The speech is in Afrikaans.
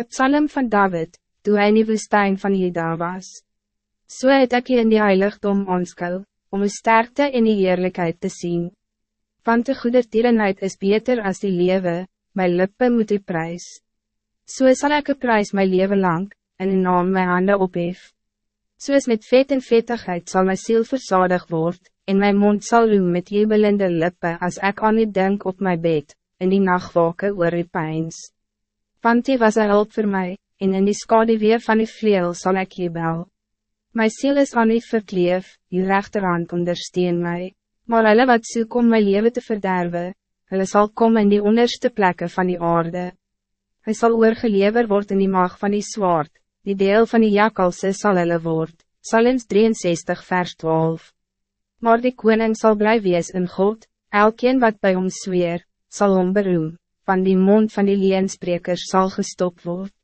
Het psalm van David, toen hij in die woestijn van Juda was. So het ek in die heiligdom aanskou, om een sterkte in die eerlijkheid te zien. Want de goede tierenheid is beter als die lewe, my lippe moet die prijs. So sal ek prijs my leven lang, en in naam my hande ophef. Soos met vet en vettigheid zal my ziel verzadig word, en mijn mond zal roem met jubelende lippe als ik aan het denk op mijn bed, in die nachtwalke oor die pijns want die was een hulp voor mij, en in die skaduwee van die vleel zal ik je bel. My ziel is aan die verkleef, die rechterhand ondersteun mij. maar hulle wat soek om my leven te verderven, hulle zal komen in die onderste plekken van die aarde. Hij zal oorgelever worden in die mag van die zwaard, die deel van die jakalse sal hulle word, Psalms 63 vers 12. Maar die koning zal blijven wees in God, elkeen wat bij ons zweer, zal hom beroem van die mond van die leensprekers zal gestopt worden.